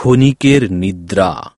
ক্ষণিকের নিদ্রা।